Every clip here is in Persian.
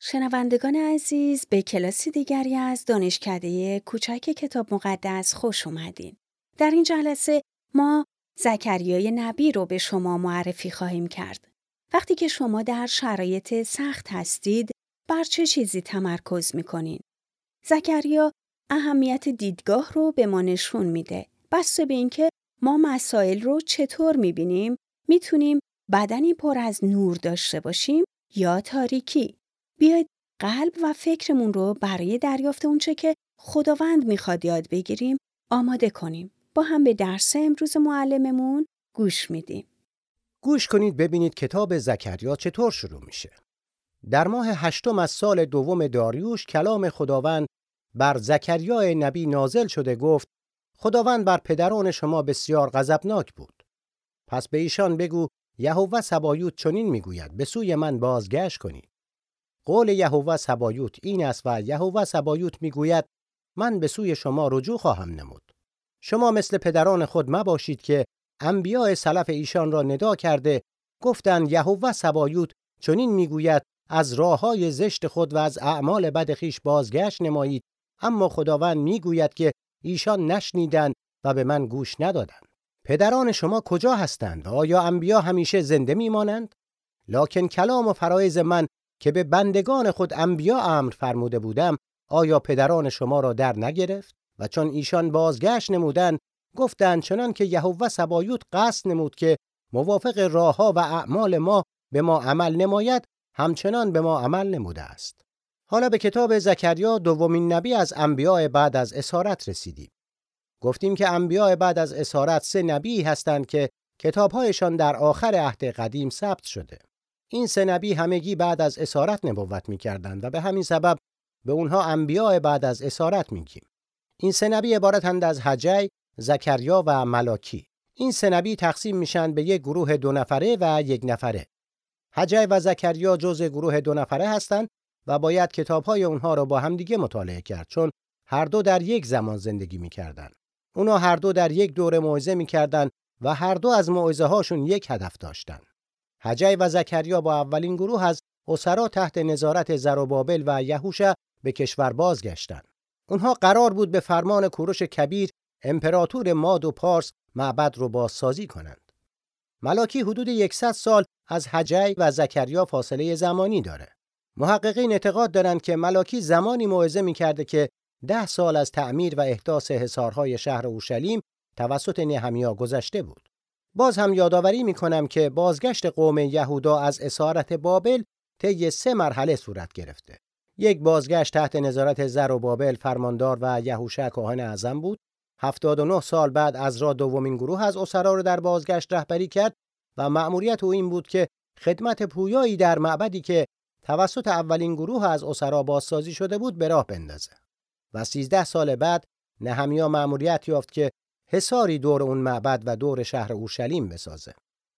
شنوندگان عزیز به کلاسی دیگری از دانشکده کوچک کتاب مقدس خوش اومدین. در این جلسه ما زکریای نبی رو به شما معرفی خواهیم کرد. وقتی که شما در شرایط سخت هستید، بر چه چیزی تمرکز می‌کنین؟ زکریا اهمیت دیدگاه رو به ما نشون میده. بسته به اینکه ما مسائل رو چطور می‌بینیم، می‌تونیم بدنی پر از نور داشته باشیم یا تاریکی. بیاید قلب و فکرمون رو برای دریافت اونچه که خداوند می‌خواد یاد بگیریم آماده کنیم. با هم به درس امروز معلممون گوش میدیم. گوش کنید ببینید کتاب زکریا چطور شروع میشه. در ماه هشتم از سال دوم داریوش کلام خداوند بر زکریا نبی نازل شده گفت خداوند بر پدران شما بسیار غضبناک بود. پس به ایشان بگو یهوه سبایوت چنین می‌گوید به سوی من بازگشت کنید. قول یهوه سبایوت این است و یهوه سبایوت می‌گوید من به سوی شما رجوع خواهم نمود. شما مثل پدران خود مباشید که انبیاء سلف ایشان را ندا کرده گفتند یهوه سبایوت چنین می‌گوید از راه های زشت خود و از اعمال بد خیش بازگشت نمایید اما خداوند می‌گوید که ایشان نشنیدند و به من گوش ندادند. پدران شما کجا هستند؟ آیا انبیا همیشه زنده میمانند؟ لکن کلام و فرایز من که به بندگان خود انبیا امر فرموده بودم آیا پدران شما را در نگرفت؟ و چون ایشان بازگشت نمودند گفتند چنان که یهوه سبایوت قصد نمود که موافق راهها و اعمال ما به ما عمل نماید همچنان به ما عمل نموده است. حالا به کتاب زکریا دومین نبی از انبیاء بعد از اسارت رسیدیم. گفتیم که انبیاء بعد از اسارت سه نبی هستند که کتابهایشان در آخر عهد قدیم ثبت شده. این سه نبی همگی بعد از اسارت نبوت می‌کردند و به همین سبب به اونها انبیاء بعد از اسارت میگیم این سه نبی عبارتند از حجی، زکریا و ملاکی. این سه نبی تقسیم میشن به یک گروه دو نفره و یک نفره. حجی و زکریا جزء گروه دو نفره هستند و باید کتابهای اونها را با همدیگه مطالعه کرد چون هر دو در یک زمان زندگی می‌کردند. اونا هر دو در یک دوره موعظه می‌کردند و هر دو از موعظه هاشون یک هدف داشتند. حجی و زکریا با اولین گروه از اسرا تحت نظارت زروبابل و یهوشع به کشور بازگشتند. اونها قرار بود به فرمان کوروش کبیر امپراتور ماد و پارس معبد رو بازسازی کنند. ملاکی حدود 100 سال از حجی و زکریا فاصله زمانی داره. محققین اعتقاد دارند که ملاکی زمانی موعظه می‌کرده که ده سال از تعمیر و احداث حصارهای شهر اورشلیم توسط نهمیا گذشته بود. باز هم یادآوری می‌کنم که بازگشت قوم یهودا از اسارت بابل طی سه مرحله صورت گرفته. یک بازگشت تحت نظارت زر و بابل فرماندار و یهوشع کاهن اعظم بود 79 سال بعد از را دومین گروه از اسرا را در بازگشت رهبری کرد و مأموریت او این بود که خدمت پویایی در معبدی که توسط اولین گروه از اسرا بازسازی شده بود به راه بندازه و 13 سال بعد نهمیا مأموریت یافت که حصاری دور اون معبد و دور شهر اورشلیم بسازه.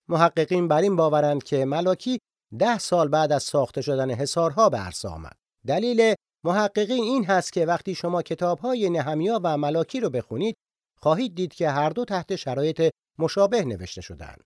محققین بر این باورند که ملاکی ده سال بعد از ساخته شدن حصارها به عرصه آمد. دلیل محققین این هست که وقتی شما کتاب‌های نهمیا و ملاکی رو بخونید خواهید دید که هر دو تحت شرایط مشابه نوشته شدهاند.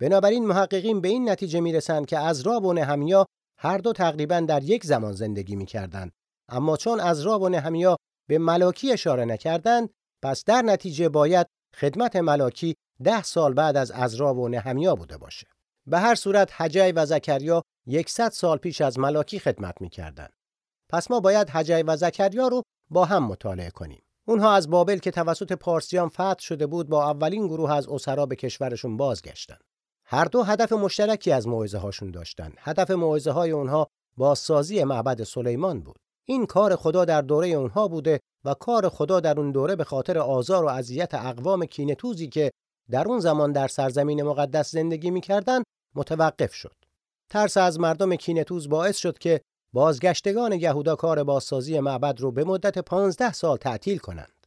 بنابراین محققین به این نتیجه می‌رسند که از و نهمیا هر دو تقریبا در یک زمان زندگی می‌کردند. اما چون از و نهمیا به ملاکی اشاره نکردند پس در نتیجه باید خدمت ملاکی ده سال بعد از ازرا و نهمیا بوده باشه. به هر صورت حجی و زکریا 100 سال پیش از ملاکی خدمت می‌کردند. پس ما باید حجی و زکریا رو با هم مطالعه کنیم. اونها از بابل که توسط پارسیان فتح شده بود با اولین گروه از اسرا به کشورشون بازگشتند. هر دو هدف مشترکی از موعظه هاشون داشتند. هدف موعظه های اونها بازسازی معبد سلیمان بود. این کار خدا در دوره اونها بوده و کار خدا در اون دوره به خاطر آزار و اذیت اقوام کینتوزی که در اون زمان در سرزمین مقدس زندگی می‌کردند متوقف شد. ترس از مردم کینتوز باعث شد که بازگشتگان یهودا کار بازسازی معبد رو به مدت 15 سال تعطیل کنند.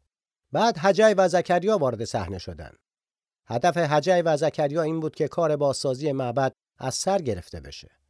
بعد حجی و زکریا وارد صحنه شدند. هدف حجی و زکریا این بود که کار بازسازی معبد از سر گرفته بشه.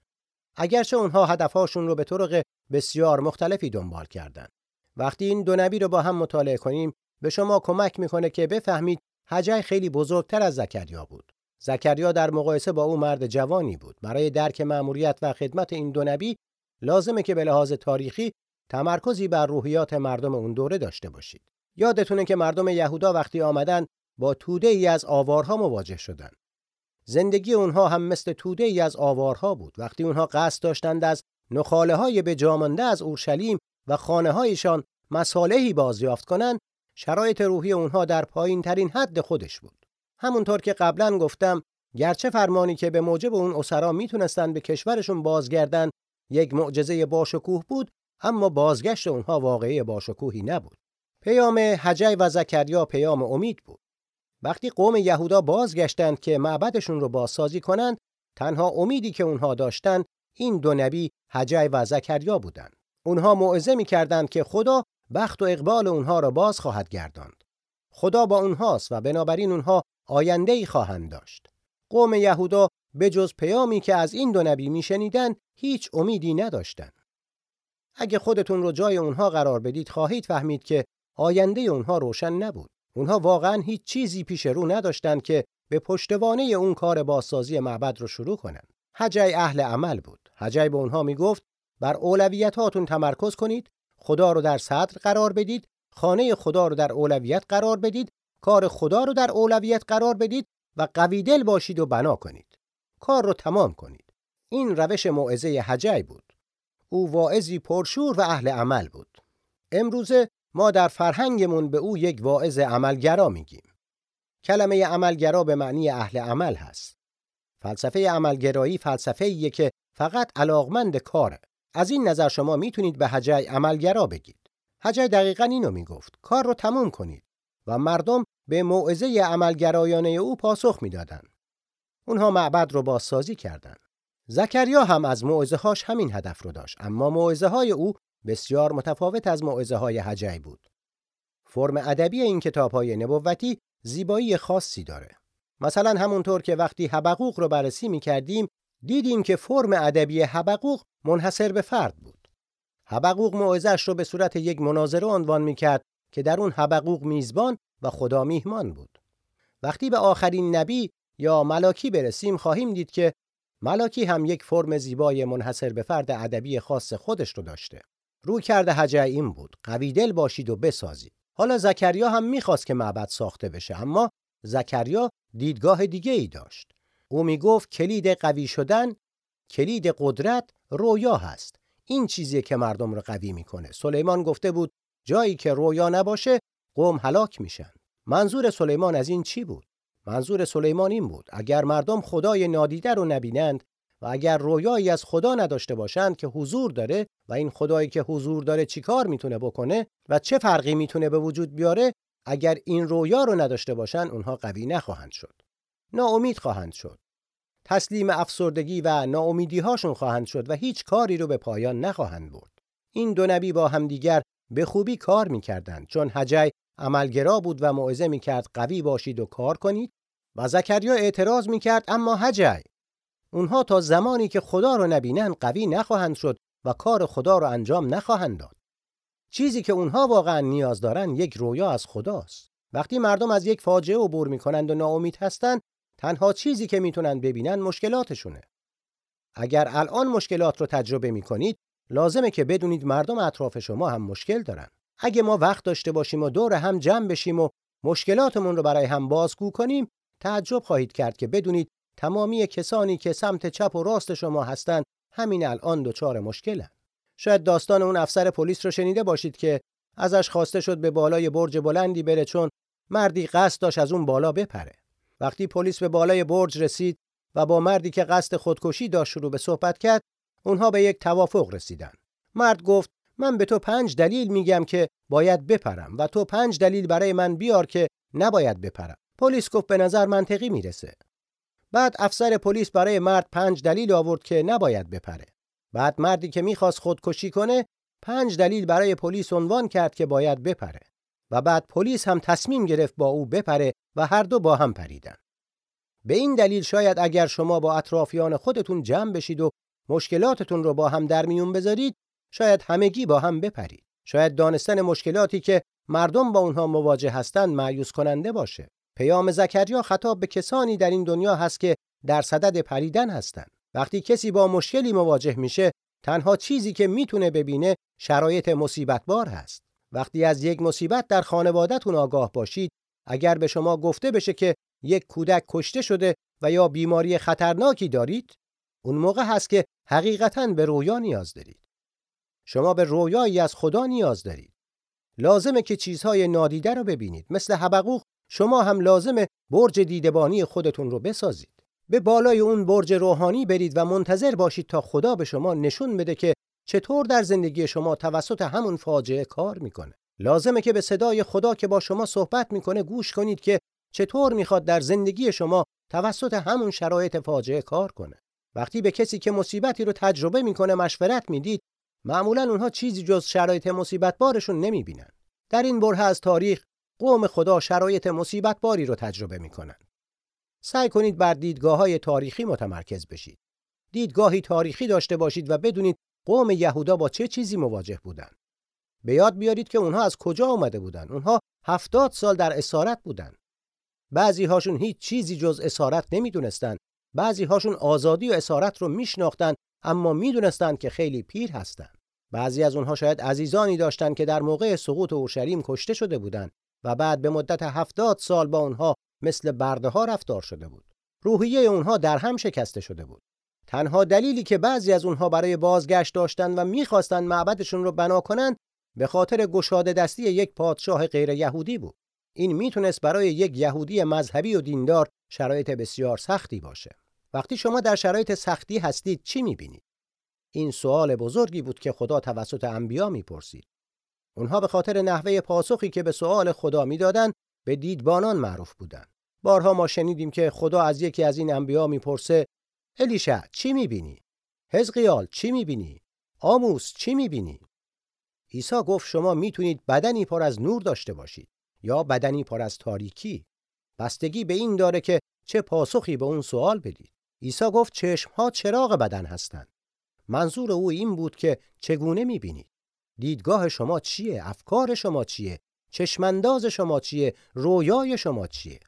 اگرچه اونها هدفهاشون رو به طرق بسیار مختلفی دنبال کردند. وقتی این دو نبی رو با هم مطالعه کنیم به شما کمک می‌کنه که بفهمید حجی خیلی بزرگتر از زکریا بود. زکریا در مقایسه با او مرد جوانی بود. برای درک مأموریت و خدمت این دو نبی لازمه که به لحاظ تاریخی تمرکزی بر روحیات مردم اون دوره داشته باشید. یادتونه که مردم یهودا وقتی آمدن با توده ای از آوارها مواجه شدند. زندگی اونها هم مثل توده ای از آوارها بود. وقتی اونها قصد داشتند از نخاله های به جامانده از اورشلیم و خانه هایشان مصالحی بازیافت کنند، شرایط روحی اونها در پایین ترین حد خودش بود. همونطور که قبلا گفتم گرچه فرمانی که به موجب اون اسرا می‌تونستند به کشورشون بازگردن یک معجزه باشکوه بود اما بازگشت اونها واقعی باشکوهی نبود پیام حجی و زکریا پیام امید بود وقتی قوم یهودا بازگشتند که معبدشون رو بازسازی کنند تنها امیدی که اونها داشتند این دو نبی حجی و زکریا بودند اونها موعظه می‌کردند که خدا بخت و اقبال اونها را باز خواهد گرداند خدا با اونهاست و بنابراین اونها آینده ای خواهند داشت قوم یهودا به جز پیامی که از این دو نبی میشنیدن هیچ امیدی نداشتند. اگه خودتون رو جای اونها قرار بدید خواهید فهمید که آینده اونها روشن نبود. اونها واقعا هیچ چیزی پیش رو نداشتند که به پشتوانه اون کار بازسازی معبد رو شروع کنند. حجی اهل عمل بود. حجی به اونها می‌گفت بر اولویتاتون تمرکز کنید، خدا رو در صدر قرار بدید، خانه خدا رو در اولویت قرار بدید، کار خدا رو در اولویت قرار بدید و قوی دل باشید و بنا کنید. کار رو تمام کنید. این روش موعظه حجی بود. او واعظی پرشور و اهل عمل بود. امروزه ما در فرهنگمون به او یک واعظ عملگرا میگیم. کلمه عملگرا به معنی اهل عمل هست. فلسفه عملگرایی فلسفه که فقط علاقمند کاره. از این نظر شما می‌تونید به حجی عملگرا بگید. حجی دقیقا اینو می‌گفت. کار رو تموم کنید. و مردم به موعظه عملگرایانه او پاسخ می‌دادند. اونها معبد رو بازسازی کردند. زکریا هم از موعظه هاش همین هدف رو داشت اما موعظه های او بسیار متفاوت از موعظه های حجی بود. فرم ادبی این کتاب های نبوتی زیبایی خاصی داره. مثلا همونطور که وقتی حبقوق رو بررسی می کردیم دیدیم که فرم ادبی حبقوق منحصر به فرد بود. حبقوق موعظه‌اش رو به صورت یک مناظره عنوان می کرد که در اون حبقوق میزبان و خدا میهمان بود. وقتی به آخرین نبی یا ملاکی برسیم خواهیم دید که ملاکی هم یک فرم زیبای منحصر به فرد ادبی خاص خودش رو داشته. رو کرده حجه این بود قوی دل باشید و بسازید. حالا زکریا هم می‌خواست که معبد ساخته بشه اما زکریا دیدگاه دیگه ای داشت. او می‌گفت کلید قوی شدن کلید قدرت رویا هست. این چیزی که مردم رو قوی می‌کنه. سلیمان گفته بود جایی که رویا نباشه قوم هلاک میشن منظور سلیمان از این چی بود منظور سلیمان این بود اگر مردم خدای نادیده رو نبینند و اگر رویایی از خدا نداشته باشند که حضور داره و این خدایی که حضور داره چیکار می‌تونه بکنه و چه فرقی می‌تونه به وجود بیاره اگر این رویا رو نداشته باشند اونها قوی نخواهند شد. ناامید خواهند شد. تسلیم افسردگی و ناامیدی هاشون خواهند شد و هیچ کاری رو به پایان نخواهند برد. این دو نبی با همدیگر به خوبی کار می‌کردند چون حجی عملگرا بود و موعظه می‌کرد قوی باشید و کار کنید و زکریا اعتراض می‌کرد اما حجی اونها تا زمانی که خدا رو نبینن قوی نخواهند شد و کار خدا رو انجام نخواهند داد. چیزی که اونها واقعا نیاز دارن یک رویا از خداست. وقتی مردم از یک فاجعه عبور می‌کنند و ناامید هستند تنها چیزی که می‌تونن ببینن مشکلاتشونه. اگر الان مشکلات رو تجربه می‌کنید لازمه که بدونید مردم اطراف شما هم مشکل دارن. اگه ما وقت داشته باشیم و دور هم جمع بشیم و مشکلاتمون رو برای هم بازگو کنیم، تعجب خواهید کرد که بدونید تمامی کسانی که سمت چپ و راست شما هستند همین الان دچار مشکلن. شاید داستان اون افسر پلیس رو شنیده باشید که ازش خواسته شد به بالای برج بلندی بره چون مردی قصد داشت از اون بالا بپره. وقتی پلیس به بالای برج رسید و با مردی که قصد خودکشی داشت شروع به صحبت کرد اونها به یک توافق رسیدن. مرد گفت من به تو پنج دلیل میگم که باید بپرم و تو پنج دلیل برای من بیار که نباید بپرم. پلیس گفت به نظر منطقی می‌رسه. بعد افسر پلیس برای مرد پنج دلیل آورد که نباید بپره. بعد مردی که می‌خواست خودکشی کنه پنج دلیل برای پلیس عنوان کرد که باید بپره. و بعد پلیس هم تصمیم گرفت با او بپره و هر دو با هم پریدن. به این دلیل شاید اگر شما با اطرافیان خودتون جمع بشید و مشکلاتتون رو با هم در میون بذارید شاید همگی با هم بپرید شاید دانستن مشکلاتی که مردم با اونها مواجه هستند معیوس کننده باشه پیام زکریا خطاب به کسانی در این دنیا هست که در صدد پریدن هستند وقتی کسی با مشکلی مواجه میشه تنها چیزی که می‌تونه ببینه شرایط مصیبتبار هست. وقتی از یک مصیبت در خانوادهتون آگاه باشید، اگر به شما گفته بشه که یک کودک کشته شده و یا بیماری خطرناکی دارید، اون موقع هست که حقیقتا به رویا نیاز دارید. شما به رویایی از خدا نیاز دارید. لازمه که چیزهای نادیده رو ببینید. مثل حبقوق شما هم لازمه برج دیدبانی خودتون رو بسازید. به بالای اون برج روحانی برید و منتظر باشید تا خدا به شما نشون بده که چطور در زندگی شما توسط همون فاجعه کار می‌کنه. لازمه که به صدای خدا که با شما صحبت می‌کنه گوش کنید که چطور می‌خواد در زندگی شما توسط همون شرایط فاجعه کار کنه. وقتی به کسی که مصیبتی رو تجربه می‌کنه مشورت می‌دید معمولا اونها چیزی جز شرایط مصیبت بارشون نمی‌بینن. در این بره از تاریخ قوم خدا شرایط مصیبت باری رو تجربه می‌کنن. سعی کنید بر دیدگاه های تاریخی متمرکز بشید. دیدگاهی تاریخی داشته باشید و بدونید قوم یهودا با چه چیزی مواجه بودند. به یاد بیارید که اونها از کجا آمده بودند. اونها هفتاد سال در اسارت بودند. بعضی هاشون هیچ چیزی جز اسارت نمی‌دونستند. بعضی هاشون آزادی و اسارت رو میشناختند اما می‌دونستند که خیلی پیر هستند. بعضی از اونها شاید عزیزانی داشتند که در موقع سقوط اورشلیم کشته شده بودند و بعد به مدت هفتاد سال با اونها مثل برده ها رفتار شده بود. روحیه اونها در هم شکسته شده بود. تنها دلیلی که بعضی از اونها برای بازگشت داشتند و می‌خواستند معبدشون رو بنا کنند به خاطر گشاده دستی یک پادشاه غیر یهودی بود. این می‌تونست برای یک یهودی مذهبی و دیندار شرایط بسیار سختی باشه. وقتی شما در شرایط سختی هستید چی می‌بینید؟ این سوال بزرگی بود که خدا توسط انبیا می‌پرسید. اونها به خاطر نحوه پاسخی که به سوال خدا می‌دادند به دیدبانان معروف بودند. بارها ما شنیدیم که خدا از یکی از این انبیا می‌پرسه الیشع چی می‌بینی؟ حزقیال چی می‌بینی؟ آموس چی می‌بینی؟ عیسی گفت شما می‌تونید بدنی پر از نور داشته باشید یا بدنی پر از تاریکی. بستگی به این داره که چه پاسخی به اون سوال بدید. عیسی گفت چشمها چراغ بدن هستند. منظور او این بود که چگونه می‌بینید؟ دیدگاه شما چیه؟ افکار شما چیه؟ چشمانداز شما چیه؟ رویای شما چیه؟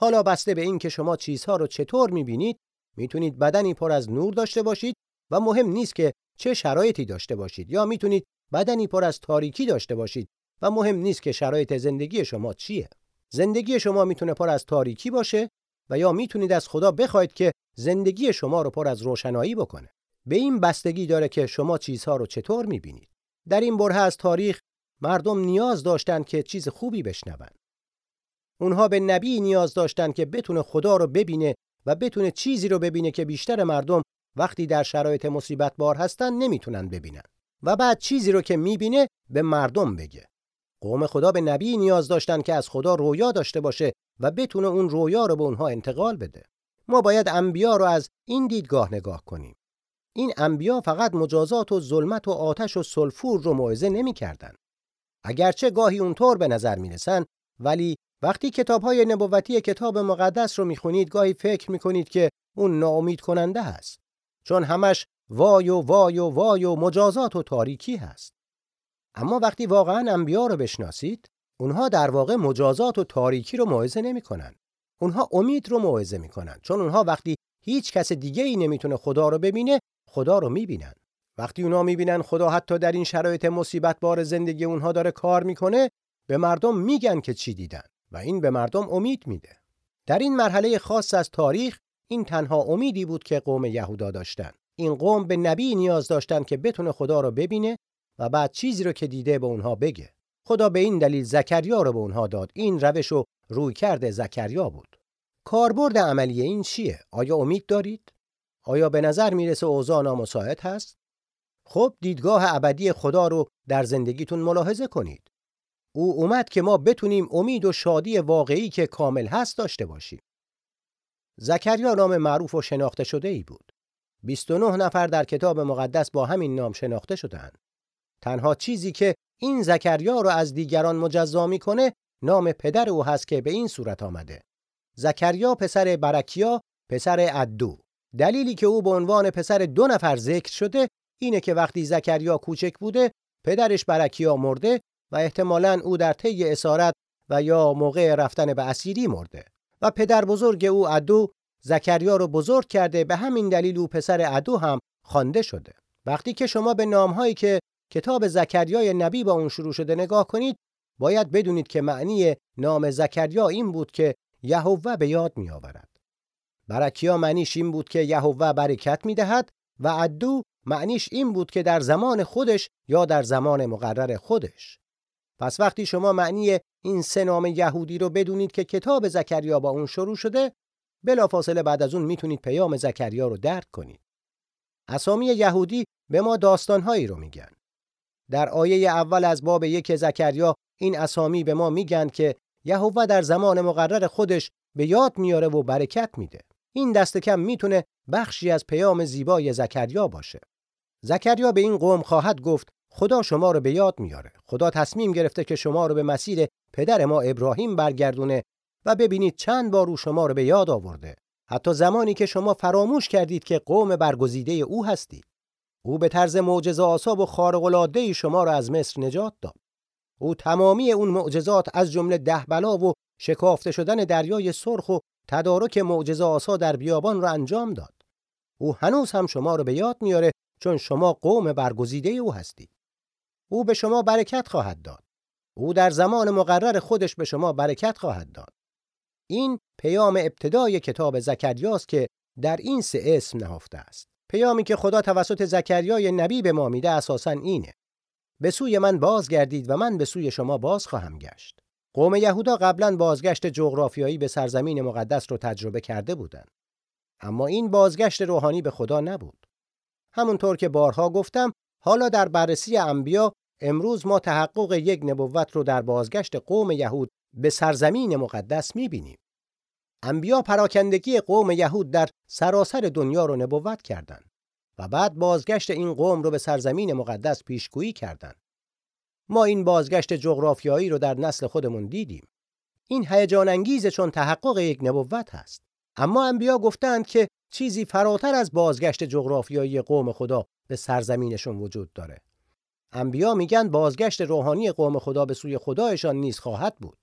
حالا بسته به این که شما چیزها رو چطور می‌بینید می‌تونید بدنی پر از نور داشته باشید و مهم نیست که چه شرایطی داشته باشید یا می‌تونید بدنی پر از تاریکی داشته باشید و مهم نیست که شرایط زندگی شما چیه زندگی شما می‌تونه پر از تاریکی باشه و یا می‌تونید از خدا بخواید که زندگی شما رو پر از روشنایی بکنه به این بستگی داره که شما چیزها رو چطور می‌بینید در این بره از تاریخ مردم نیاز داشتند که چیز خوبی بشنوند. اونها به نبی نیاز داشتند که بتونه خدا رو ببینه و بتونه چیزی رو ببینه که بیشتر مردم وقتی در شرایط مصیبت بار هستن نمی‌تونن ببینن و بعد چیزی رو که می‌بینه به مردم بگه. قوم خدا به نبی نیاز داشتن که از خدا رویا داشته باشه و بتونه اون رویا رو به اونها انتقال بده. ما باید انبیا رو از این دیدگاه نگاه کنیم. این انبیا فقط مجازات و ظلمت و آتش و سلفور رو موعظه نمی‌کردن. اگرچه گاهی اونطور به نظر می‌رسن ولی وقتی کتاب های نبوتی کتاب مقدس رو می‌خونید گاهی فکر می‌کنید که اون ناامید کننده هست. چون همش وای و وای و وای و مجازات و تاریکی هست. اما وقتی واقعا انبیا رو بشناسید اونها در واقع مجازات و تاریکی رو موعظه نمی‌کنن. اونها امید رو موعظه می‌کنن. چون اونها وقتی هیچ کس دیگه ای نمی‌تونه خدا رو ببینه خدا رو می‌بینن وقتی اونها می‌بینن خدا حتی در این شرایط مصیبت بار زندگی اونها داره کار می‌کنه به مردم میگن که چی دیدن و این به مردم امید میده. در این مرحله خاص از تاریخ این تنها امیدی بود که قوم یهودا داشتن. این قوم به نبی نیاز داشتن که بتونه خدا رو ببینه و بعد چیزی رو که دیده به اونها بگه. خدا به این دلیل زکریا رو به اونها داد. این روش و روی کرده زکریا بود. کاربرد عملی این چیه؟ آیا امید دارید؟ آیا به نظر می‌رسه اوضاع نامساعد هست؟ خب دیدگاه ابدی خدا رو در زندگیتون ملاحظه کنید. او اومد که ما بتونیم امید و شادی واقعی که کامل هست داشته باشیم. زکریا نام معروف و شناخته شده ای بود. 29 نفر در کتاب مقدس با همین نام شناخته شدند. تنها چیزی که این زکریا رو از دیگران مجزا می‌کنه نام پدر او هست که به این صورت آمده. زکریا پسر برکیا پسر ادو. دلیلی که او به عنوان پسر دو نفر ذکر شده اینه که وقتی زکریا کوچک بوده پدرش برکیا مرده و احتمالا او در طی اسارت و یا موقع رفتن به اسیری مرده و پدر بزرگ او ادو زکریا رو بزرگ کرده به همین دلیل او پسر ادو هم خوانده شده وقتی که شما به نامهایی که کتاب زکریای نبی با اون شروع شده نگاه کنید باید بدونید که معنی نام زکریا این بود که یهوه به یاد می آورد. برکیا معنیش این بود که یهوه برکت می دهد و عدو معنیش این بود که در زمان خودش یا در زمان مقرر خودش. پس وقتی شما معنی این سه نام یهودی رو بدونید که کتاب زکریا با اون شروع شده بلافاصله بعد از اون می‌تونید پیام زکریا رو درک کنید. اسامی یهودی به ما داستانهایی رو میگن. در آیه اول از باب یک زکریا این اسامی به ما میگن که یهوه در زمان مقرر خودش به یاد میاره و برکت میده. این دست کم می‌تونه بخشی از پیام زیبای زکریا باشه. زکریا به این قوم خواهد گفت خدا شما رو به یاد میاره. خدا تصمیم گرفته که شما رو به مسیر پدر ما ابراهیم برگردونه و ببینید چند بار او شما رو به یاد آورده. حتی زمانی که شما فراموش کردید که قوم برگزیده او هستید. او به طرز معجزه آسا و خارق العاده شما را از مصر نجات داد. او تمامی اون معجزات از جمله ده بلا و شکافته شدن دریای سرخ و تدارک معجزه آسا در بیابان را انجام داد. او هنوز هم شما را به یاد میاره چون شما قوم برگزیده او هستید. او به شما برکت خواهد داد. او در زمان مقرر خودش به شما برکت خواهد داد. این پیام ابتدای کتاب زکریاست که در این سه اسم نهفته است. پیامی که خدا توسط زکریای نبی به ما میده اساسا اینه. به سوی من بازگردید و من به سوی شما باز خواهم گشت. قوم یهودا قبلا بازگشت جغرافیایی به سرزمین مقدس رو تجربه کرده بودند. اما این بازگشت روحانی به خدا نبود. همونطور که بارها گفتم، حالا در بررسی انبیا امروز ما تحقق یک نبوت رو در بازگشت قوم یهود به سرزمین مقدس می‌بینیم. انبیا پراکندگی قوم یهود در سراسر دنیا رو نبوت کردند و بعد بازگشت این قوم رو به سرزمین مقدس پیشگویی کردند. ما این بازگشت جغرافیایی رو در نسل خودمون دیدیم. این هیجان انگیزه چون تحقق یک نبوت هست. اما انبیا گفتند که چیزی فراتر از بازگشت جغرافیایی قوم خدا به سرزمینشون وجود داره. انبیا میگن بازگشت روحانی قوم خدا به سوی خدایشان نیز خواهد بود.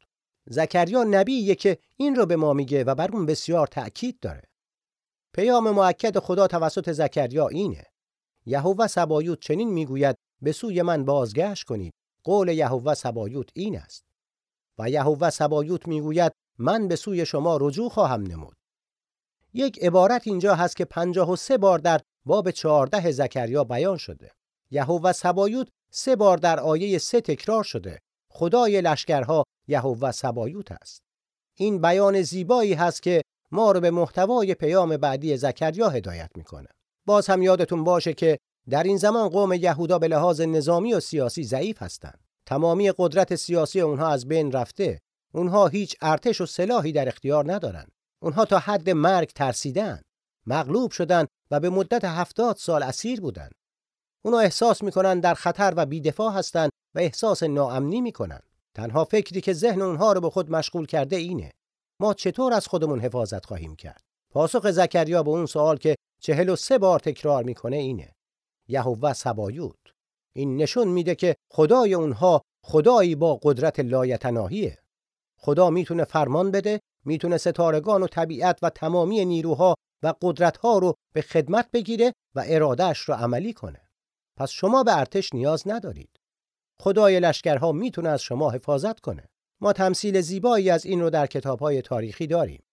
زکریا نبیه که این رو به ما میگه و بر اون بسیار تأکید داره. پیام معکد خدا توسط زکریا اینه. یهوه سبایوت چنین می‌گوید به سوی من بازگشت کنید. قول یهوه سبایوت این است. و یهوه سبایوت می‌گوید من به سوی شما رجوع خواهم نمود. یک عبارت اینجا هست که پنجاه و سه بار در باب چهارده زکریا بیان شده. یهوه سبایوت سه بار در آیه سه تکرار شده. خدای لشکرها یهوه سبایوت است. این بیان زیبایی هست که ما رو به محتوای پیام بعدی زکریا هدایت می‌کنه. باز هم یادتون باشه که در این زمان قوم یهودا به لحاظ نظامی و سیاسی ضعیف هستند. تمامی قدرت سیاسی اونها از بین رفته. اونها هیچ ارتش و سلاحی در اختیار ندارند. اونها تا حد مرگ ترسیدن. مغلوب شدن و به مدت هفتاد سال اسیر بودند. اونها احساس می‌کنن در خطر و بیدفاع هستند و احساس ناامنی می‌کنن. تنها فکری که ذهن اونها رو به خود مشغول کرده اینه. ما چطور از خودمون حفاظت خواهیم کرد؟ پاسخ زکریا به اون سوال که چهل و سه بار تکرار می‌کنه اینه. یهوه سبایوت. این نشون میده که خدای اونها خدایی با قدرت لایتناهیه. خدا می‌تونه فرمان بده، می‌تونه ستارگان و طبیعت و تمامی نیروها و قدرتها رو به خدمت بگیره و ارادهش رو عملی کنه. پس شما به ارتش نیاز ندارید. خدای لشکرها می‌تونه از شما حفاظت کنه. ما تمثیل زیبایی از این رو در کتابهای تاریخی داریم.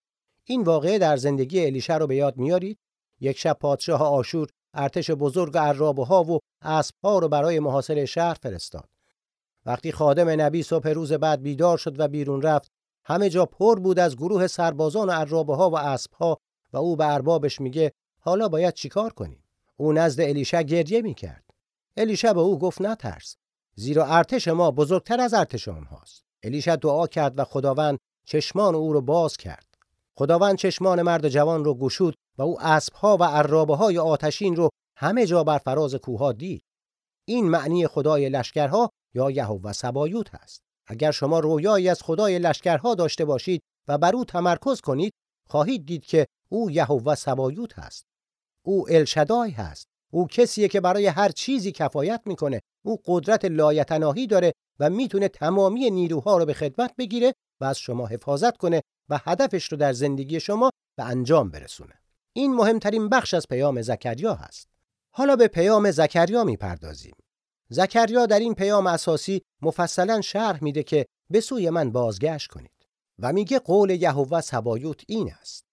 این واقعه در زندگی الیشه رو به یاد میارید؟ یک شب پادشاه آشور ارتش بزرگ عرابه ها و اسب ها رو برای محاصره شهر فرستاد. وقتی خادم نبی صبح روز بعد بیدار شد و بیرون رفت، همه جا پر بود از گروه سربازان و عرابه ها و اسب ها و او به اربابش میگه حالا باید چیکار کنیم؟ او نزد الیشه گریه می‌کرد. الیشه به او گفت نترس. زیرا ارتش ما بزرگتر از ارتش آنهاست. الیشا دعا کرد و خداوند چشمان او را باز کرد. خداوند چشمان مرد جوان رو گشود و او اسبها و عرابه های آتشین رو همه جا بر فراز کوها دید. این معنی خدای لشکرها یا یهوه سبایوت هست. اگر شما رویایی از خدای لشکرها داشته باشید و بر او تمرکز کنید، خواهید دید که او یهوه سبایوت هست. او الشدای هست. او کسیه که برای هر چیزی کفایت می‌کنه. او قدرت لایتناهی داره و می‌تونه تمامی نیروها رو به خدمت بگیره و از شما حفاظت کنه و هدفش رو در زندگی شما به انجام برسونه. این مهمترین بخش از پیام زکریا هست. حالا به پیام زکریا می‌پردازیم. زکریا در این پیام اساسی مفصلا شرح میده که به سوی من بازگشت کنید و میگه قول یهوه سبایوت این است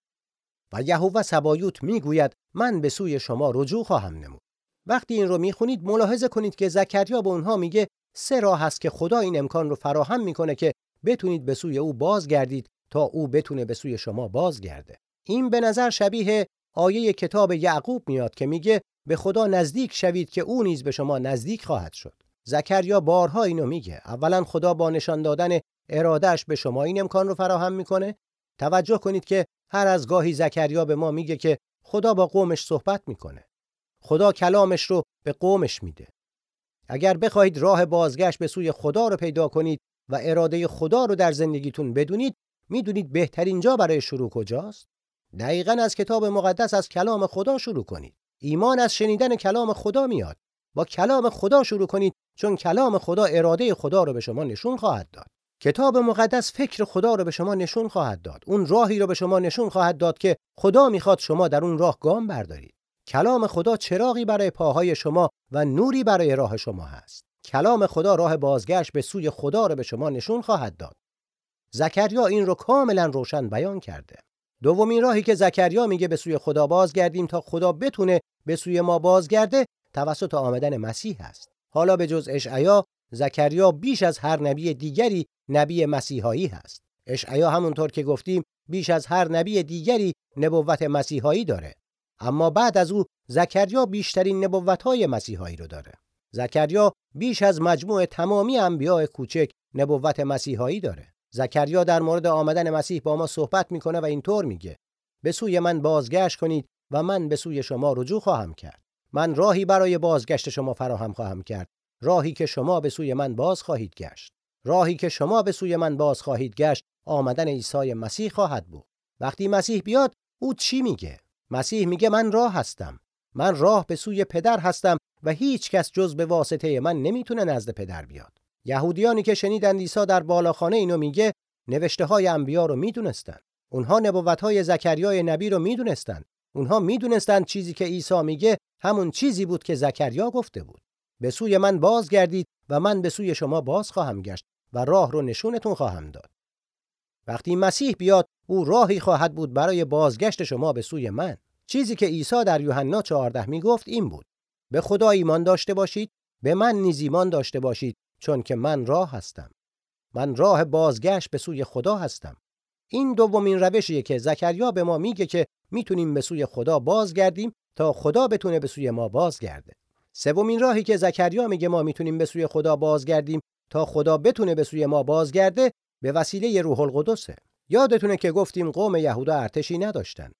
و یهوه سبایوت می‌گوید من به سوی شما رجوع خواهم نمود وقتی این رو می‌خونید ملاحظه کنید که زکریا به اونها میگه سه راه هست که خدا این امکان رو فراهم می‌کنه که بتونید به سوی او بازگردید تا او بتونه به سوی شما بازگرده. این به نظر شبیه آیه کتاب یعقوب میاد که میگه به خدا نزدیک شوید که او نیز به شما نزدیک خواهد شد. زکریا بارها اینو میگه. اولا خدا با نشان دادن ارادهش به شما این امکان رو فراهم می‌کنه. توجه کنید که هر از گاهی زکریا به ما میگه که خدا با قومش صحبت می‌کنه. خدا کلامش رو به قومش میده. اگر بخواهید راه بازگشت به سوی خدا رو پیدا کنید و اراده خدا رو در زندگیتون بدونید می‌دونید بهترین جا برای شروع کجاست؟ دقیقا از کتاب مقدس از کلام خدا شروع کنید. ایمان از شنیدن کلام خدا میاد. با کلام خدا شروع کنید چون کلام خدا اراده خدا رو به شما نشون خواهد داد. کتاب مقدس فکر خدا رو به شما نشون خواهد داد. اون راهی رو به شما نشون خواهد داد که خدا می‌خواد شما در اون راه گام بردارید. کلام خدا چراغی برای پاهای شما و نوری برای راه شما هست. کلام خدا راه بازگشت به سوی خدا رو به شما نشون خواهد داد. زکریا این رو کاملا روشن بیان کرده. دومین راهی که زکریا میگه به سوی خدا بازگردیم تا خدا بتونه به سوی ما بازگرده توسط آمدن مسیح است حالا به جز اشعیا زکریا بیش از هر نبی دیگری نبی مسیحایی هست. اشعیا همونطور که گفتیم بیش از هر نبی دیگری نبوت مسیحایی داره. اما بعد از او زکریا بیشترین نبوتهای مسیحایی رو داره. زکریا بیش از مجموع تمامی انبیاء کوچک نبوت مسیحایی داره. زکریا در مورد آمدن مسیح با ما صحبت می‌کنه و اینطور میگه. به سوی من بازگشت کنید و من به سوی شما رجوع خواهم کرد. من راهی برای بازگشت شما فراهم خواهم کرد. راهی که شما به سوی من باز خواهید گشت. راهی که شما به سوی من باز خواهید گشت آمدن عیسی مسیح خواهد بود. وقتی مسیح بیاد او چی میگه؟ مسیح میگه من راه هستم. من راه به سوی پدر هستم و هیچ کس جز به واسطه من نمی‌تونه نزد پدر بیاد. یهودیانی که شنیدند عیسی در بالاخانه اینو میگه نوشته های انبیا رو می‌دونستن اونها نبوت های زکریای نبی رو می‌دونستند. اونها می‌دونستند چیزی که عیسی میگه همون چیزی بود که زکریا گفته بود. به سوی من بازگردید و من به سوی شما باز خواهم گشت و راه رو نشونتون خواهم داد. وقتی مسیح بیاد او راهی خواهد بود برای بازگشت شما به سوی من. چیزی که عیسی در یوحنا 14 می‌گفت این بود. به خدا ایمان داشته باشید به من نیز ایمان داشته باشید چون که من راه هستم. من راه بازگشت به سوی خدا هستم. این دومین روشیه که زکریا به ما میگه که می‌تونیم به سوی خدا بازگردیم تا خدا بتونه به سوی ما بازگرده. سومین راهی که زکریا میگه ما می‌تونیم به سوی خدا بازگردیم تا خدا بتونه به سوی ما بازگرده به وسیله روح القدسه. یادتونه که گفتیم قوم یهودا ارتشی نداشتن.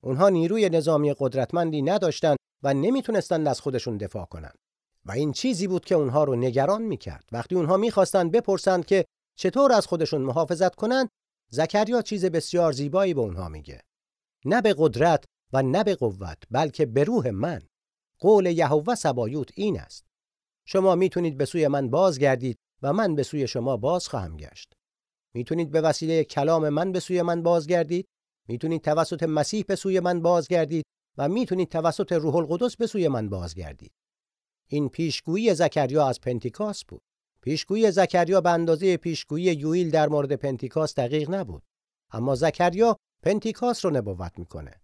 اونها نیروی نظامی قدرتمندی نداشتن و نمی‌تونستند از خودشون دفاع کنند. و این چیزی بود که اونها رو نگران می‌کرد. وقتی اونها می‌خواستند بپرسند که چطور از خودشون محافظت کنند زکریا چیز بسیار زیبایی به اونها میگه. نه به قدرت و نه به قوت بلکه به روح من. قول یهوه صبایوت این است. شما می‌تونید به سوی من بازگردید و من به سوی شما باز خواهم گشت. می‌تونید به وسیله کلام من به سوی من بازگردید می‌تونید توسط مسیح به سوی من بازگردید و می‌تونید توسط روح القدس به سوی من بازگردید. این پیشگویی زکریا از پنتیکاست بود. پیشگویی زکریا به اندازه پیشگویی یوئیل در مورد پنتیکاست دقیق نبود. اما زکریا پنتیکاست رو نبوت می‌کنه.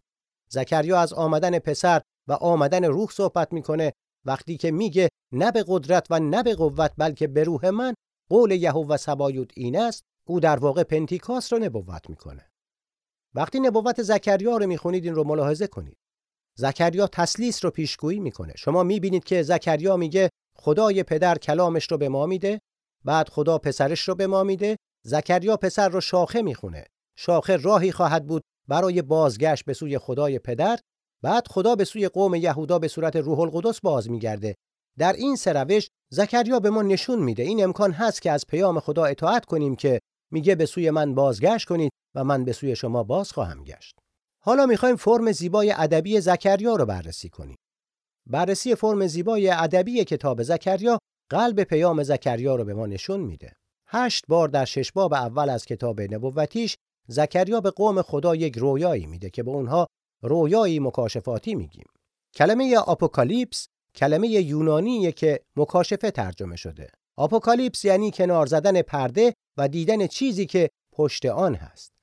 زکریا از آمدن پسر و آمدن روح صحبت می‌کنه وقتی که میگه نه به قدرت و نه به قوت بلکه به روح من قول یهوه صبایوت این است او در واقع پنتیکاست رو نبوت می‌کنه. وقتی نبوت زکریا رو می‌خونید این رو ملاحظه کنید. زکریا تثلیث رو پیشگویی می‌کنه. شما می‌بینید که زکریا میگه خدای پدر کلامش رو به ما میده بعد خدا پسرش رو به ما میده زکریا پسر رو شاخه می‌خونه. شاخه راهی خواهد بود برای بازگشت به سوی خدای پدر بعد خدا به سوی قوم یهودا به صورت روح القدس باز میگرده. در این سروش زکریا به ما نشون میده. این امکان هست که از پیام خدا اطاعت کنیم که میگه به سوی من بازگشت کنید و من به سوی شما باز خواهم گشت حالا می‌خوایم فرم زیبای ادبی زکریا رو بررسی کنیم بررسی فرم زیبای ادبی کتاب زکریا قلب پیام زکریا رو به ما نشون میده هشت بار در شش باب اول از کتاب نبوتیش زکریا به قوم خدا یک رویایی میده که به اونها رویایی مکاشفاتی میگیم کلمه آپوکالیپس کلمه یونانیه که مکاشفه ترجمه شده. آپوکالیپس یعنی کنار زدن پرده و دیدن چیزی که پشت آن هست.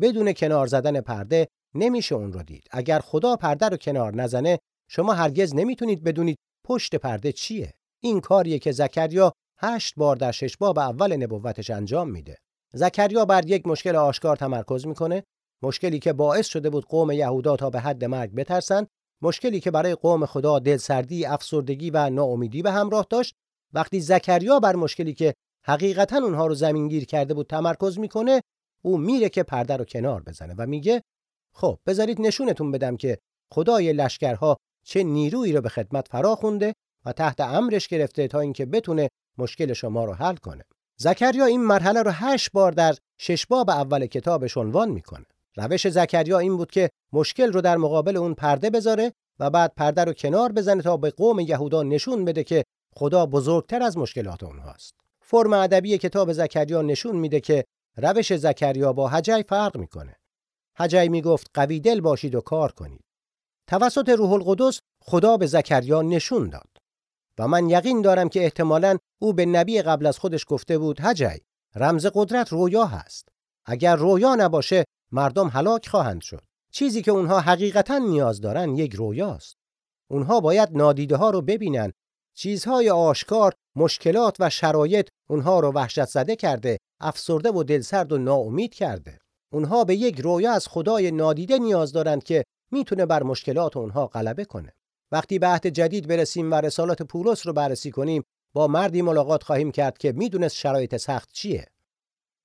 بدون کنار زدن پرده نمیشه اون رو دید. اگر خدا پرده رو کنار نزنه شما هرگز نمی‌تونید بدونید پشت پرده چیه. این کاریه که زکریا هشت بار در شش باب اول نبوتش انجام میده. زکریا بر یک مشکل آشکار تمرکز می‌کنه مشکلی که باعث شده بود قوم یهودا تا به حد مرگ بترسن مشکلی که برای قوم خدا دلسردی افسردگی و ناامیدی به همراه داشت وقتی زکریا بر مشکلی که حقیقتا اونها رو زمینگیر کرده بود تمرکز می‌کنه او میره که پرده رو کنار بزنه و میگه خب بذارید نشونتون بدم که خدای لشکرها چه نیرویی رو به خدمت فرا خونده و تحت امرش گرفته تا اینکه بتونه مشکل شما رو حل کنه زکریا این مرحله رو هشت بار در شش باب اول کتابش عنوان می‌کنه روش زکریا این بود که مشکل رو در مقابل اون پرده بذاره و بعد پرده رو کنار بزنه تا به قوم یهودا نشون بده که خدا بزرگتر از مشکلات اونهاست. فرم ادبی کتاب زکریا نشون میده که روش زکریا با حجی فرق می‌کنه. حجی می‌گفت قوی دل باشید و کار کنید. توسط روح القدس خدا به زکریا نشون داد. و من یقین دارم که احتمالاً او به نبی قبل از خودش گفته بود حجی رمز قدرت رویا هست. اگر رویا نباشه مردم هلاک خواهند شد. چیزی که اونها حقیقتا نیاز دارن یک رویاست. اونها باید نادیده ها رو ببینن. چیزهای آشکار، مشکلات و شرایط اونها رو وحشت زده کرده، افسرده و دلسرد و ناامید کرده. اونها به یک رویا از خدای نادیده نیاز دارند که می‌تونه بر مشکلات اونها غلبه کنه. وقتی به عهد جدید برسیم و رسالات پولس رو بررسی کنیم، با مردی ملاقات خواهیم کرد که می‌دونست شرایط سخت چیه.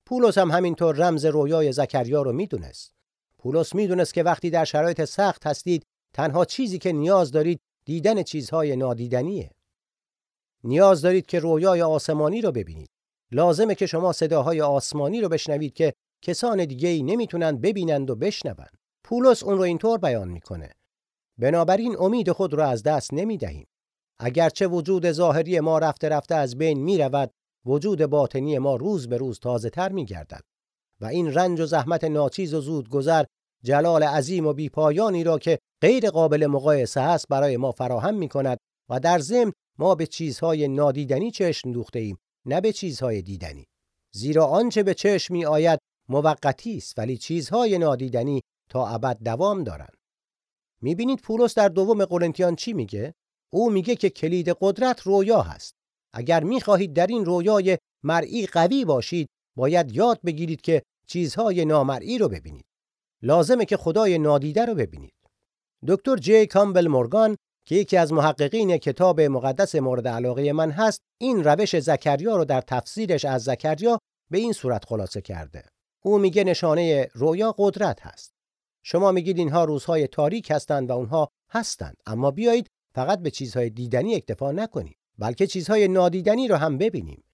پولس هم همینطور رمز رویای زکریا رو می‌دونست. پولس می‌دونست که وقتی در شرایط سخت هستید تنها چیزی که نیاز دارید دیدن چیزهای نادیدنیه. نیاز دارید که رویای آسمانی رو ببینید. لازمه که شما صداهای آسمانی رو بشنوید که کسان دیگه ای نمی‌تونن ببینند و بشنوند. پولس اون رو اینطور بیان می‌کنه. بنابراین امید خود را از دست نمی‌دهیم. اگرچه وجود ظاهری ما رفته رفته از بین می‌رود وجود باطنی ما روز به روز تازه تر می گردد و این رنج و زحمت ناچیز و زود گذر جلال عظیم و بیپایانی را که غیر قابل مقایسه است برای ما فراهم می کند و در ضمن ما به چیزهای نادیدنی چشم دوخته ایم نه به چیزهای دیدنی. زیرا آنچه به چشم می آید موقتی است ولی چیزهای نادیدنی تا ابد دوام دارند. می‌بینید پولس در دوم قرنتیان چی میگه؟ او میگه که کلید قدرت رویا هست. اگر می‌خواهید در این رویای مرئی قوی باشید باید یاد بگیرید که چیزهای نامرئی رو ببینید. لازمه که خدای نادیده رو ببینید. دکتر جی کامبل مورگان که یکی از محققین کتاب مقدس مورد علاقه من هست این روش زکریا رو در تفسیرش از زکریا به این صورت خلاصه کرده. او میگه نشانه رویا قدرت هست. شما میگید اینها روزهای تاریک هستند و اونها هستند. اما بیایید فقط به چیزهای دیدنی اکتفا نکنید بلکه چیزهای نادیدنی رو هم ببینیم.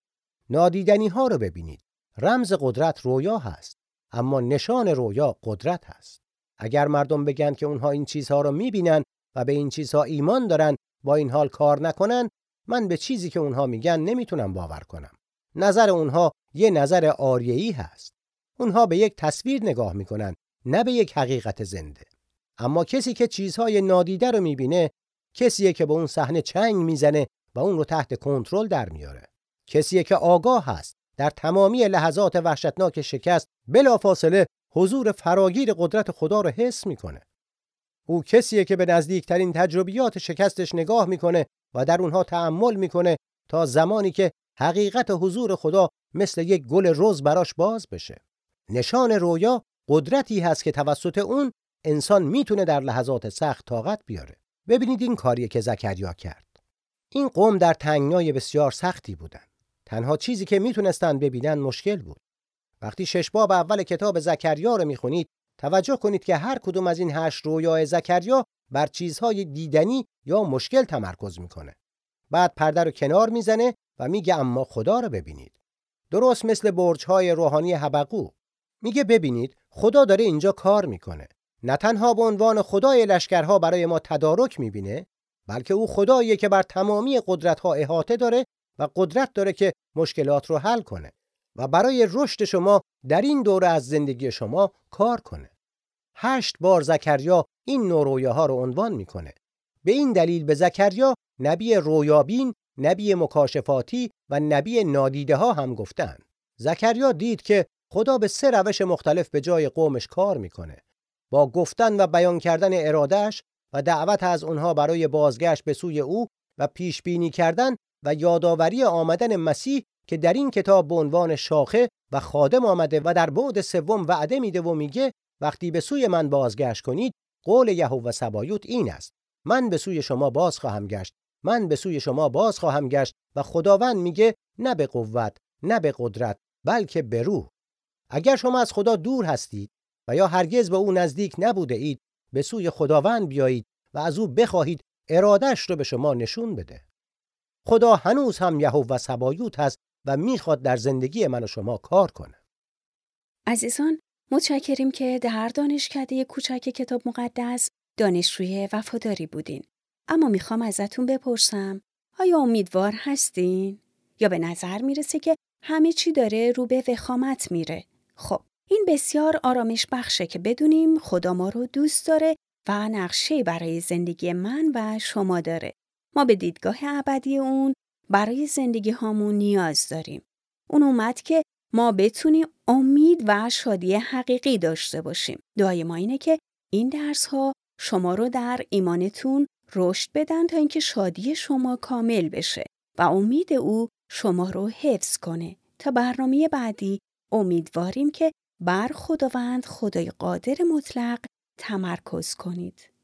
نادیدنی ها رو ببینید. رمز قدرت رویا هست اما نشان رویا قدرت هست. اگر مردم بگن که اونها این چیزها رو می‌بینن و به این چیزها ایمان دارن با این حال کار نکنن من به چیزی که اونها میگن نمی‌تونم باور کنم. نظر اونها یه نظر آریه‌ای هست. اونها به یک تصویر نگاه می‌کنن نه به یک حقیقت زنده. اما کسی که چیزهای نادیده رو می‌بینه کسیه که به اون صحنه چنگ می‌زنه و اون رو تحت کنترل در میاره. کسیه که آگاه هست در تمامی لحظات وحشتناک شکست بلافاصله حضور فراگیر قدرت خدا رو حس می‌کنه. او کسیه که به نزدیکترین تجربیات شکستش نگاه می‌کنه و در اونها تأمل می‌کنه تا زمانی که حقیقت حضور خدا مثل یک گل روز براش باز بشه نشان رویا قدرتی هست که توسط اون انسان می‌تونه در لحظات سخت طاقت بیاره ببینید این کاریه که زکریا کرد این قوم در تنگنای بسیار سختی بودند. تنها چیزی که می‌تونستند ببینن مشکل بود. وقتی شش باب اول کتاب زکریا رو می‌خونید توجه کنید که هر کدوم از این هشت رویای زکریا بر چیزهای دیدنی یا مشکل تمرکز می‌کنه. بعد پرده رو کنار می‌زنه و میگه اما خدا رو ببینید. درست مثل برج‌های روحانی حبقو میگه ببینید خدا داره اینجا کار می‌کنه. نه تنها به عنوان خدای لشکرها برای ما تدارک می‌بینه بلکه او خداییه که بر تمامی قدرت ها احاطه داره و قدرت داره که مشکلات رو حل کنه و برای رشد شما در این دوره از زندگی شما کار کنه. هشت بار زکریا این نورویه ها رو عنوان می‌کنه. به این دلیل به زکریا نبی رویابین، نبی مکاشفاتی و نبی نادیده ها هم گفتند. زکریا دید که خدا به سه روش مختلف به جای قومش کار می‌کنه. با گفتن و بیان کردن ارادهش و دعوت از اونها برای بازگشت به سوی او و پیش بینی کردن و یادآوری آمدن مسیح که در این کتاب به عنوان شاخه و خادم آمده و در بعد سوم وعده میده و میگه وقتی به سوی من بازگشت کنید قول یهوه سبایوت این است من به سوی شما باز خواهم گشت من به سوی شما باز خواهم گشت. و خداوند میگه نه به قوت نه به قدرت بلکه به روح. اگر شما از خدا دور هستید و یا هرگز به او نزدیک نبوده اید به سوی خداوند بیایید و از او بخواهید ارادش رو به شما نشون بده. خدا هنوز هم یهوه سبایوت هست و می‌خواد در زندگی من و شما کار کنه. عزیزان متشکریم که در دانشکده کوچک کتاب مقدس دانشجوی وفاداری بودین. اما می‌خوام ازتون بپرسم آیا امیدوار هستین؟ یا به نظر می‌رسه که همه چی داره رو به وخامت میره؟ خب این بسیار آرامش بخشه که بدونیم خدا ما رو دوست داره و نقشه برای زندگی من و شما داره. ما به دیدگاه ابدی اون برای زندگی هامون نیاز داریم. اون اومد که ما بتونیم امید و شادی حقیقی داشته باشیم. دعای ما اینه که این درس ها شما رو در ایمانتون رشد بدن تا اینکه شادی شما کامل بشه و امید او شما رو حفظ کنه. تا برنامه بعدی امیدواریم که بر خداوند خدای قادر مطلق تمرکز کنید.